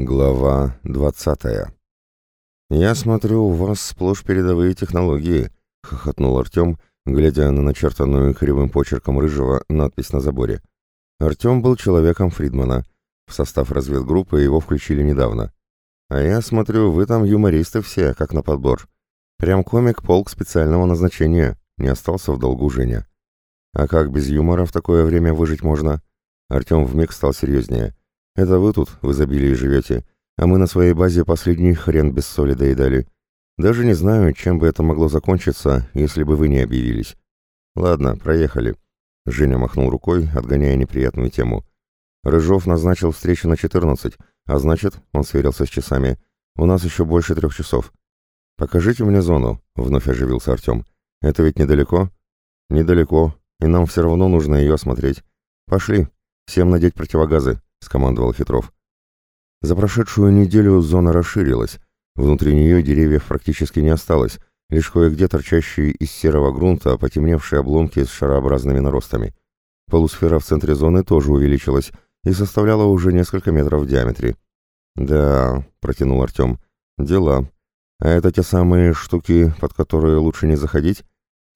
Глава 20 «Я смотрю, у вас сплошь передовые технологии», — хохотнул Артем, глядя на начертанную кривым почерком Рыжего надпись на заборе. Артем был человеком Фридмана. В состав разведгруппы его включили недавно. «А я смотрю, вы там юмористы все, как на подбор. Прям комик-полк специального назначения», — не остался в долгу Женя. «А как без юмора в такое время выжить можно?» Артем вмиг стал серьезнее. Это вы тут в изобилии живете, а мы на своей базе последний хрен без соли доедали. Даже не знаю, чем бы это могло закончиться, если бы вы не объявились. Ладно, проехали. Женя махнул рукой, отгоняя неприятную тему. Рыжов назначил встречу на 14, а значит, он сверился с часами. У нас еще больше трех часов. Покажите мне зону, вновь оживился Артем. Это ведь недалеко? Недалеко, и нам все равно нужно ее осмотреть. Пошли, всем надеть противогазы. — скомандовал Хитров. За прошедшую неделю зона расширилась. Внутри нее деревьев практически не осталось, лишь кое-где торчащие из серого грунта потемневшие обломки с шарообразными наростами. Полусфера в центре зоны тоже увеличилась и составляла уже несколько метров в диаметре. «Да», — протянул Артем, — «дела. А это те самые штуки, под которые лучше не заходить?»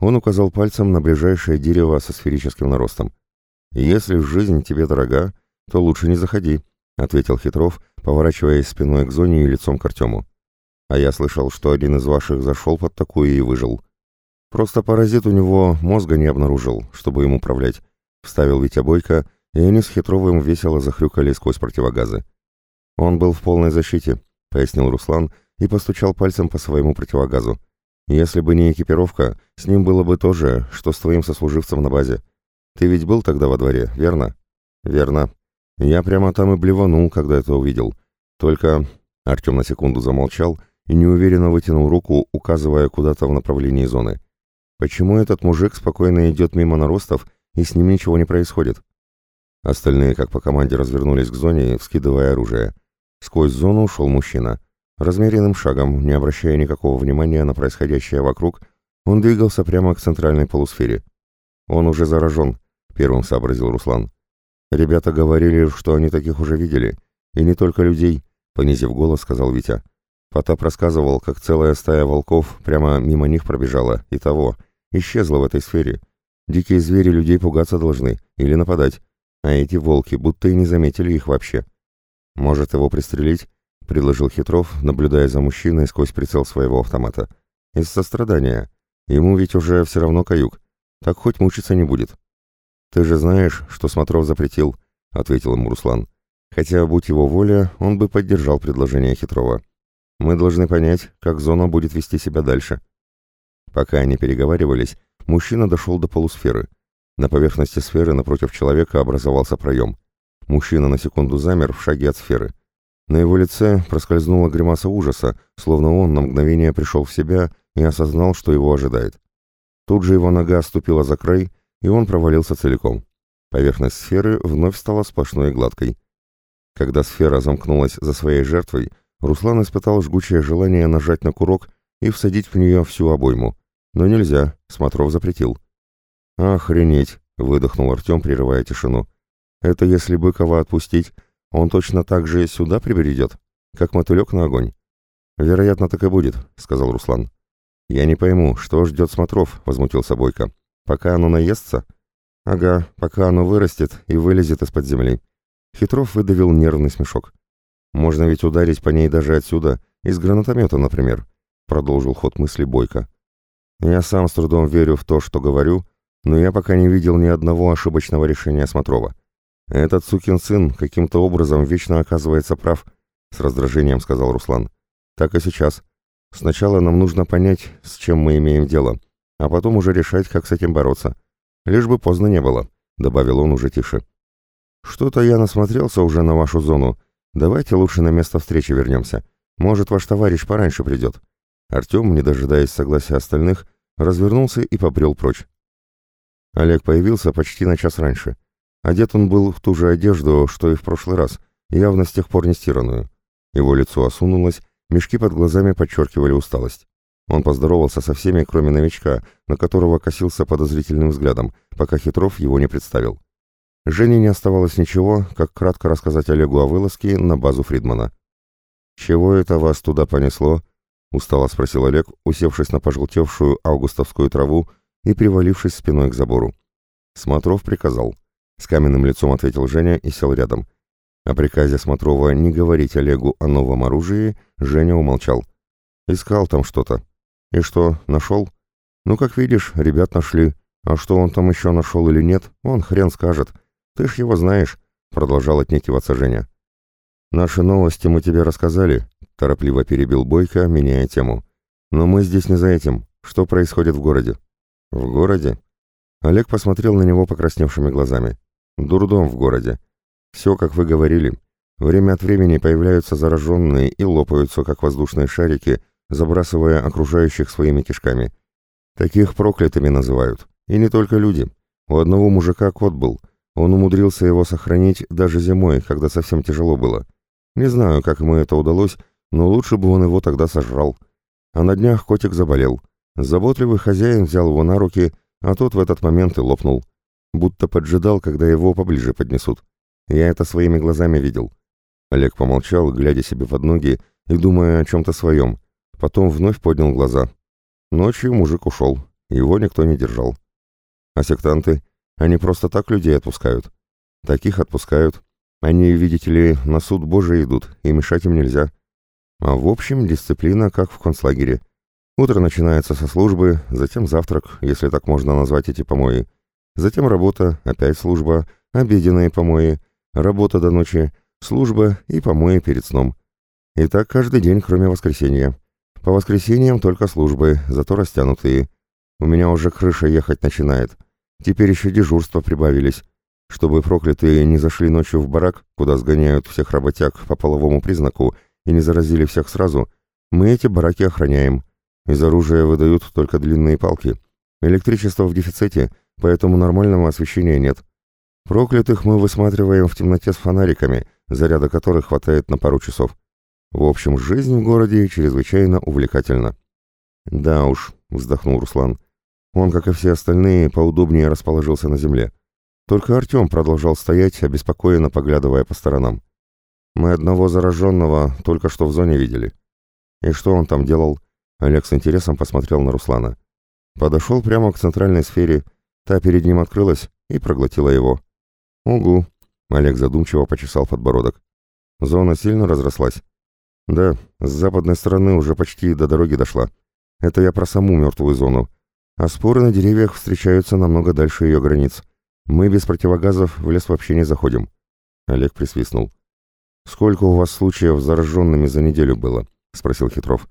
Он указал пальцем на ближайшее дерево со сферическим наростом. «Если жизнь тебе дорога, то лучше не заходи», — ответил Хитров, поворачиваясь спиной к зоне и лицом к Артему. «А я слышал, что один из ваших зашел под такую и выжил. Просто паразит у него мозга не обнаружил, чтобы им управлять», — вставил Витя Бойко, и они с Хитровым весело захрюкали сквозь противогазы. «Он был в полной защите», — пояснил Руслан и постучал пальцем по своему противогазу. «Если бы не экипировка, с ним было бы то же, что с твоим сослуживцем на базе. Ты ведь был тогда во дворе, верно?» «Верно», я прямо там и блеванул, когда это увидел. Только...» Артем на секунду замолчал и неуверенно вытянул руку, указывая куда-то в направлении зоны. «Почему этот мужик спокойно идет мимо наростов, и с ним ничего не происходит?» Остальные, как по команде, развернулись к зоне, вскидывая оружие. Сквозь зону ушел мужчина. Размеренным шагом, не обращая никакого внимания на происходящее вокруг, он двигался прямо к центральной полусфере. «Он уже заражен», — первым сообразил Руслан. Ребята говорили, что они таких уже видели. И не только людей, понизив голос, сказал Витя. Потап рассказывал, как целая стая волков прямо мимо них пробежала, и того, исчезла в этой сфере. Дикие звери людей пугаться должны или нападать, а эти волки будто и не заметили их вообще. «Может, его пристрелить?» — предложил Хитров, наблюдая за мужчиной сквозь прицел своего автомата. «Из сострадания. Ему ведь уже все равно каюк. Так хоть мучиться не будет». «Ты же знаешь, что Смотров запретил», — ответил ему Руслан. Хотя, будь его воля, он бы поддержал предложение Хитрова. «Мы должны понять, как зона будет вести себя дальше». Пока они переговаривались, мужчина дошел до полусферы. На поверхности сферы напротив человека образовался проем. Мужчина на секунду замер в шаге от сферы. На его лице проскользнула гримаса ужаса, словно он на мгновение пришел в себя и осознал, что его ожидает. Тут же его нога ступила за край, и он провалился целиком. Поверхность сферы вновь стала сплошной и гладкой. Когда сфера замкнулась за своей жертвой, Руслан испытал жгучее желание нажать на курок и всадить в нее всю обойму. Но нельзя, Смотров запретил. «Охренеть!» — выдохнул Артем, прерывая тишину. «Это если Быкова отпустить, он точно так же сюда прибредет, как мотылек на огонь». «Вероятно, так и будет», — сказал Руслан. «Я не пойму, что ждет Смотров», — возмутился Бойко. Пока оно наестся? Ага, пока оно вырастет и вылезет из-под земли. Хитров выдавил нервный смешок. Можно ведь ударить по ней даже отсюда, из гранатомета, например, продолжил ход мысли Бойко. Я сам с трудом верю в то, что говорю, но я пока не видел ни одного ошибочного решения Смотрова. Этот сукин сын каким-то образом вечно оказывается прав, с раздражением сказал Руслан. Так и сейчас. Сначала нам нужно понять, с чем мы имеем дело а потом уже решать, как с этим бороться. Лишь бы поздно не было», — добавил он уже тише. «Что-то я насмотрелся уже на вашу зону. Давайте лучше на место встречи вернемся. Может, ваш товарищ пораньше придет». Артем, не дожидаясь согласия остальных, развернулся и побрел прочь. Олег появился почти на час раньше. Одет он был в ту же одежду, что и в прошлый раз, явно с тех пор не стиранную. Его лицо осунулось, мешки под глазами подчеркивали усталость. Он поздоровался со всеми, кроме новичка, на которого косился подозрительным взглядом, пока Хитров его не представил. Жене не оставалось ничего, как кратко рассказать Олегу о вылазке на базу Фридмана. «Чего это вас туда понесло?» — устало спросил Олег, усевшись на пожелтевшую августовскую траву и привалившись спиной к забору. Смотров приказал. С каменным лицом ответил Женя и сел рядом. О приказе Смотрова не говорить Олегу о новом оружии Женя умолчал. Искал там что-то. И что, нашел? Ну, как видишь, ребят нашли. А что он там еще нашел или нет, он хрен скажет. Ты ж его знаешь, продолжал отнекиваться Женя. Наши новости мы тебе рассказали, торопливо перебил Бойко, меняя тему. Но мы здесь не за этим. Что происходит в городе? В городе? Олег посмотрел на него покрасневшими глазами. Дурдом в городе. Все, как вы говорили. Время от времени появляются зараженные и лопаются, как воздушные шарики, забрасывая окружающих своими кишками. Таких проклятыми называют. И не только люди. У одного мужика кот был. Он умудрился его сохранить даже зимой, когда совсем тяжело было. Не знаю, как ему это удалось, но лучше бы он его тогда сожрал. А на днях котик заболел. Заботливый хозяин взял его на руки, а тот в этот момент и лопнул. Будто поджидал, когда его поближе поднесут. Я это своими глазами видел. Олег помолчал, глядя себе под ноги и думая о чем-то своем. Потом вновь поднял глаза. Ночью мужик ушел. Его никто не держал. А сектанты? Они просто так людей отпускают. Таких отпускают. Они, видите ли, на суд Божий идут, и мешать им нельзя. А в общем, дисциплина, как в концлагере. Утро начинается со службы, затем завтрак, если так можно назвать эти помои. Затем работа, опять служба, обеденные помои, работа до ночи, служба и помои перед сном. И так каждый день, кроме воскресенья. По воскресеньям только службы, зато растянутые. У меня уже крыша ехать начинает. Теперь еще дежурства прибавились. Чтобы проклятые не зашли ночью в барак, куда сгоняют всех работяг по половому признаку, и не заразили всех сразу, мы эти бараки охраняем. Из оружия выдают только длинные палки. Электричество в дефиците, поэтому нормального освещения нет. Проклятых мы высматриваем в темноте с фонариками, заряда которых хватает на пару часов. В общем, жизнь в городе чрезвычайно увлекательна. «Да уж», — вздохнул Руслан. Он, как и все остальные, поудобнее расположился на земле. Только Артем продолжал стоять, обеспокоенно поглядывая по сторонам. «Мы одного зараженного только что в зоне видели». «И что он там делал?» Олег с интересом посмотрел на Руслана. Подошел прямо к центральной сфере, та перед ним открылась и проглотила его. «Угу», — Олег задумчиво почесал подбородок. «Зона сильно разрослась?» «Да, с западной стороны уже почти до дороги дошла. Это я про саму мертвую зону. А споры на деревьях встречаются намного дальше ее границ. Мы без противогазов в лес вообще не заходим». Олег присвистнул. «Сколько у вас случаев с зараженными за неделю было?» — спросил Хитров.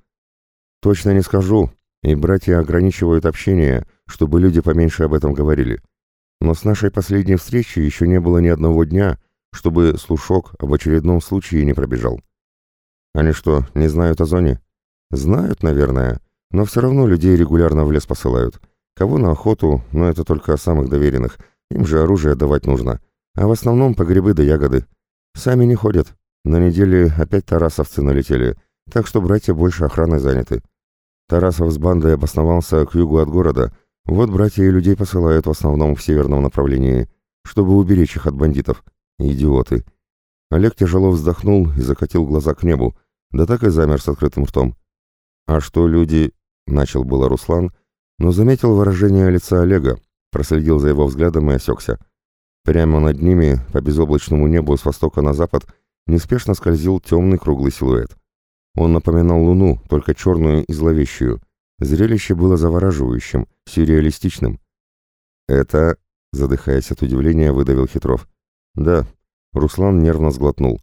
«Точно не скажу, и братья ограничивают общение, чтобы люди поменьше об этом говорили. Но с нашей последней встречи еще не было ни одного дня, чтобы слушок об очередном случае не пробежал. Они что, не знают о зоне? Знают, наверное, но все равно людей регулярно в лес посылают. Кого на охоту, но это только самых доверенных, им же оружие давать нужно. А в основном по грибы да ягоды. Сами не ходят. На неделе опять тарасовцы налетели, так что братья больше охраной заняты. Тарасов с бандой обосновался к югу от города, вот братья и людей посылают в основном в северном направлении, чтобы уберечь их от бандитов. Идиоты. Олег тяжело вздохнул и закатил глаза к небу, да так и замер с открытым ртом. «А что люди...» — начал было Руслан, но заметил выражение лица Олега, проследил за его взглядом и осекся. Прямо над ними, по безоблачному небу с востока на запад, неспешно скользил темный круглый силуэт. Он напоминал луну, только черную и зловещую — Зрелище было завораживающим, сюрреалистичным. «Это...» — задыхаясь от удивления, выдавил Хитров. «Да». Руслан нервно сглотнул.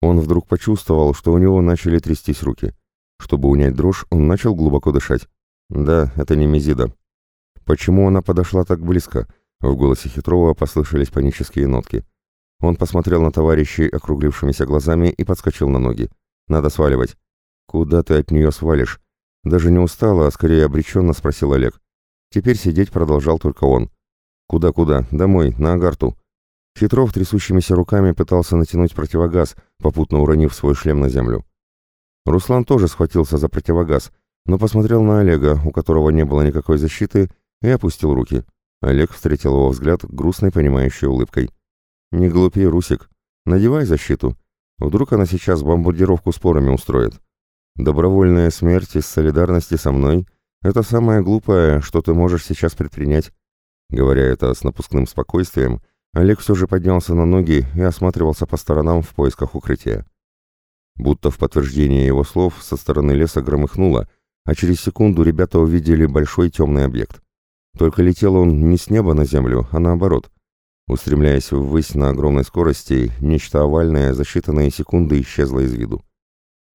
Он вдруг почувствовал, что у него начали трястись руки. Чтобы унять дрожь, он начал глубоко дышать. «Да, это не Мезида». «Почему она подошла так близко?» В голосе Хитрова послышались панические нотки. Он посмотрел на товарищей округлившимися глазами и подскочил на ноги. «Надо сваливать». «Куда ты от нее свалишь?» Даже не устало, а скорее обреченно спросил Олег. Теперь сидеть продолжал только он. «Куда-куда? Домой, на Агарту». Хитров трясущимися руками пытался натянуть противогаз, попутно уронив свой шлем на землю. Руслан тоже схватился за противогаз, но посмотрел на Олега, у которого не было никакой защиты, и опустил руки. Олег встретил его взгляд грустной понимающей улыбкой. «Не глупи, Русик. Надевай защиту. Вдруг она сейчас бомбардировку спорами устроит. Добровольная смерть из солидарности со мной — это самое глупое, что ты можешь сейчас предпринять. Говоря это с напускным спокойствием, Олег все же поднялся на ноги и осматривался по сторонам в поисках укрытия. Будто в подтверждение его слов со стороны леса громыхнуло, а через секунду ребята увидели большой темный объект. Только летел он не с неба на землю, а наоборот. Устремляясь ввысь на огромной скорости, нечто овальное за считанные секунды исчезло из виду.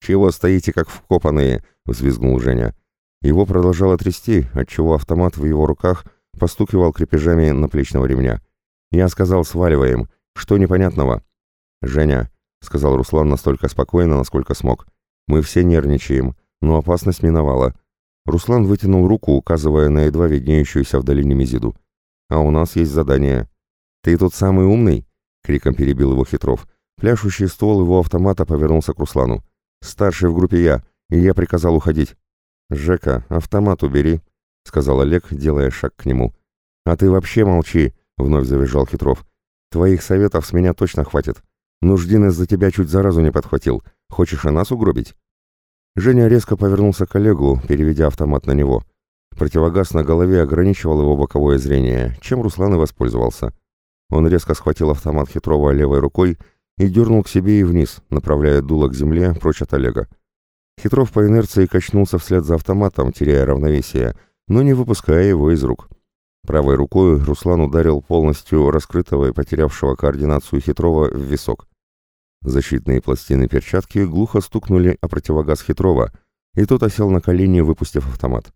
«Чего стоите, как вкопанные?» — взвизгнул Женя. Его продолжало трясти, отчего автомат в его руках постукивал крепежами наплечного ремня. Я сказал, сваливаем. Что непонятного? «Женя», — сказал Руслан настолько спокойно, насколько смог, — «мы все нервничаем, но опасность миновала. Руслан вытянул руку, указывая на едва виднеющуюся вдали Немезиду. «А у нас есть задание». «Ты тут самый умный?» — криком перебил его Хитров. Пляшущий ствол его автомата повернулся к Руслану. «Старший в группе я, и я приказал уходить». «Жека, автомат убери», — сказал Олег, делая шаг к нему. «А ты вообще молчи», — вновь завизжал Хитров. «Твоих советов с меня точно хватит. Нуждин из-за тебя чуть заразу не подхватил. Хочешь и нас угробить?» Женя резко повернулся к Олегу, переведя автомат на него. Противогаз на голове ограничивал его боковое зрение, чем Руслан и воспользовался. Он резко схватил автомат Хитрова левой рукой и дернул к себе и вниз, направляя дуло к земле прочь от Олега. Хитров по инерции качнулся вслед за автоматом, теряя равновесие, но не выпуская его из рук. Правой рукой Руслан ударил полностью раскрытого и потерявшего координацию Хитрова в висок. Защитные пластины перчатки глухо стукнули о противогаз Хитрова, и тот осел на колени, выпустив автомат.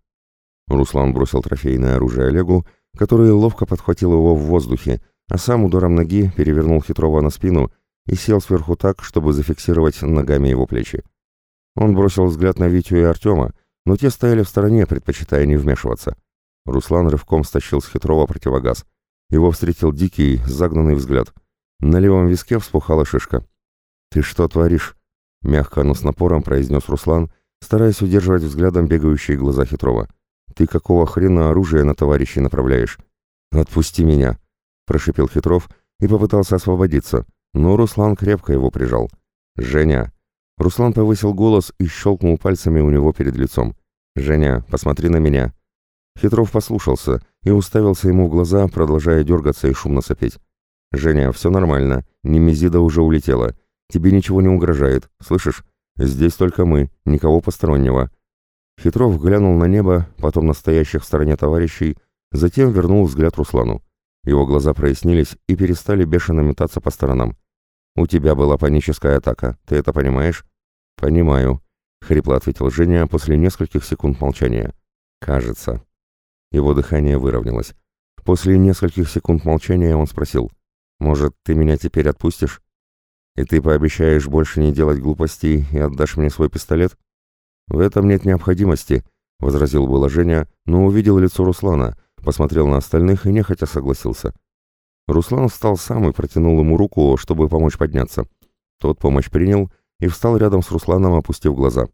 Руслан бросил трофейное оружие Олегу, который ловко подхватил его в воздухе, а сам ударом ноги перевернул Хитрова на спину и сел сверху так, чтобы зафиксировать ногами его плечи. Он бросил взгляд на Витю и Артема, но те стояли в стороне, предпочитая не вмешиваться. Руслан рывком стащил с Хитрова противогаз. Его встретил дикий, загнанный взгляд. На левом виске вспухала шишка. «Ты что творишь?» — мягко, но с напором произнес Руслан, стараясь удерживать взглядом бегающие глаза Хитрова. «Ты какого хрена оружие на товарищей направляешь?» «Отпусти меня!» — прошипел Хитров и попытался освободиться, но Руслан крепко его прижал. «Женя!» Руслан повысил голос и щелкнул пальцами у него перед лицом. «Женя, посмотри на меня!» Хитров послушался и уставился ему в глаза, продолжая дергаться и шумно сопеть. «Женя, все нормально. Немезида уже улетела. Тебе ничего не угрожает, слышишь? Здесь только мы, никого постороннего». Хитров глянул на небо, потом на стоящих в стороне товарищей, затем вернул взгляд Руслану. Его глаза прояснились и перестали бешено метаться по сторонам. «У тебя была паническая атака, ты это понимаешь?» «Понимаю», — хрипло ответил Женя после нескольких секунд молчания. «Кажется». Его дыхание выровнялось. После нескольких секунд молчания он спросил. «Может, ты меня теперь отпустишь?» И ты пообещаешь больше не делать глупостей и отдашь мне свой пистолет? В этом нет необходимости, возразил было Женя, но увидел лицо Руслана, посмотрел на остальных и нехотя согласился. Руслан встал сам и протянул ему руку, чтобы помочь подняться. Тот помощь принял и встал рядом с Русланом, опустив глаза.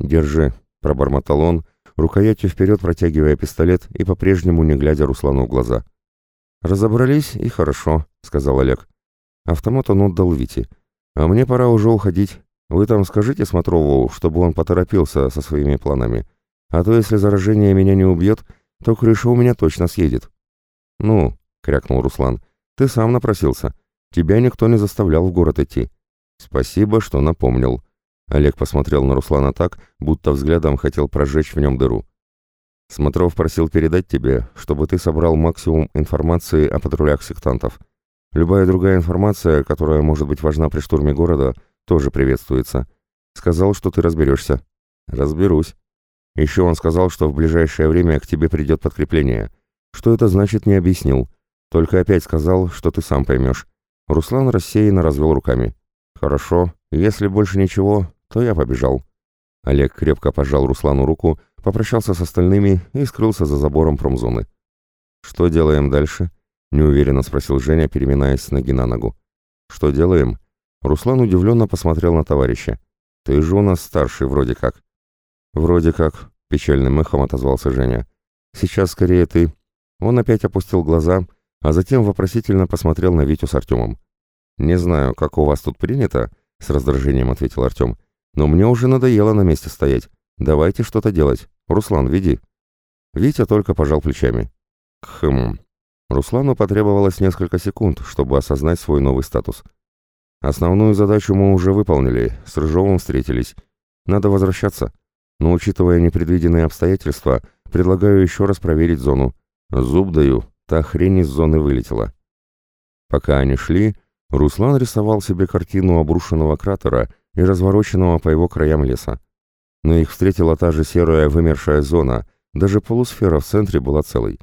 «Держи», — пробормотал он, рукоятью вперед протягивая пистолет и по-прежнему не глядя Руслану в глаза. «Разобрались, и хорошо», — сказал Олег. Автомат он отдал Вите. А мне пора уже уходить. Вы там скажите Смотрову, чтобы он поторопился со своими планами. А то если заражение меня не убьет, то крыша у меня точно съедет. Ну, крякнул Руслан, ты сам напросился. Тебя никто не заставлял в город идти. Спасибо, что напомнил. Олег посмотрел на Руслана так, будто взглядом хотел прожечь в нем дыру. Смотров просил передать тебе, чтобы ты собрал максимум информации о патрулях сектантов. Любая другая информация, которая может быть важна при штурме города, тоже приветствуется. Сказал, что ты разберешься. Разберусь. Еще он сказал, что в ближайшее время к тебе придет подкрепление. Что это значит, не объяснил. Только опять сказал, что ты сам поймешь. Руслан рассеянно развел руками. «Хорошо. Если больше ничего, то я побежал». Олег крепко пожал Руслану руку, попрощался с остальными и скрылся за забором промзоны. «Что делаем дальше?» — неуверенно спросил Женя, переминаясь с ноги на ногу. «Что делаем?» Руслан удивленно посмотрел на товарища. «Ты же у нас старший вроде как». «Вроде как», — печальным эхом отозвался Женя. «Сейчас скорее ты». Он опять опустил глаза, а затем вопросительно посмотрел на Витю с Артемом. «Не знаю, как у вас тут принято, — с раздражением ответил Артем. «Но мне уже надоело на месте стоять. Давайте что-то делать. Руслан, веди». Витя только пожал плечами. Хм. Руслану потребовалось несколько секунд, чтобы осознать свой новый статус. Основную задачу мы уже выполнили, с Рыжовым встретились. Надо возвращаться. Но учитывая непредвиденные обстоятельства, предлагаю еще раз проверить зону. Зуб даю, та хрень из зоны вылетела. Пока они шли, Руслан рисовал себе картину обрушенного кратера и развороченного по его краям леса. Но их встретила та же серая вымершая зона, даже полусфера в центре была целой.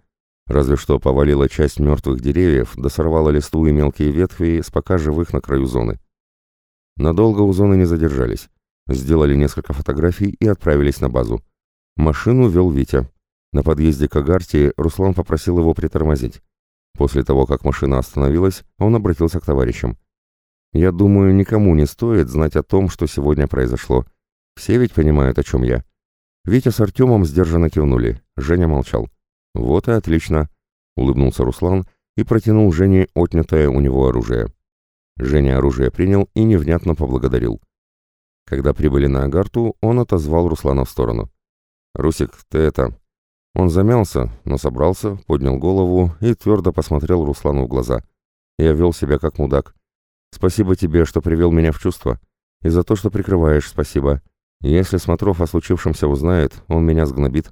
Разве что повалила часть мертвых деревьев, да сорвала листву и мелкие ветви с пока живых на краю зоны. Надолго у зоны не задержались. Сделали несколько фотографий и отправились на базу. Машину вел Витя. На подъезде к Агарте Руслан попросил его притормозить. После того, как машина остановилась, он обратился к товарищам. «Я думаю, никому не стоит знать о том, что сегодня произошло. Все ведь понимают, о чем я». Витя с Артемом сдержанно кивнули. Женя молчал. «Вот и отлично», — улыбнулся Руслан и протянул Жене отнятое у него оружие. Женя оружие принял и невнятно поблагодарил. Когда прибыли на Агарту, он отозвал Руслана в сторону. «Русик, ты это...» Он замялся, но собрался, поднял голову и твердо посмотрел Руслану в глаза. «Я вел себя как мудак. Спасибо тебе, что привел меня в чувство. И за то, что прикрываешь, спасибо. Если Смотров о случившемся узнает, он меня сгнобит.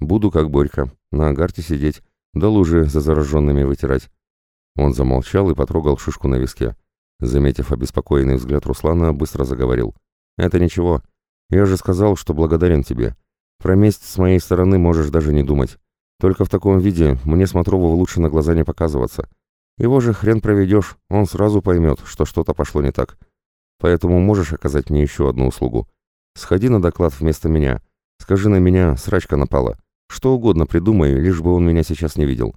Буду как Борька, на агарте сидеть, да лужи за зараженными вытирать». Он замолчал и потрогал шишку на виске. Заметив обеспокоенный взгляд Руслана, быстро заговорил. «Это ничего. Я же сказал, что благодарен тебе. Про месть с моей стороны можешь даже не думать. Только в таком виде мне Смотрову лучше на глаза не показываться. Его же хрен проведешь, он сразу поймет, что что-то пошло не так. Поэтому можешь оказать мне еще одну услугу. Сходи на доклад вместо меня. Скажи на меня, срачка напала. Что угодно придумай, лишь бы он меня сейчас не видел.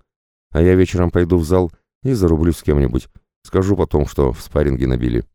А я вечером пойду в зал и зарублюсь с кем-нибудь. Скажу потом, что в спарринге набили.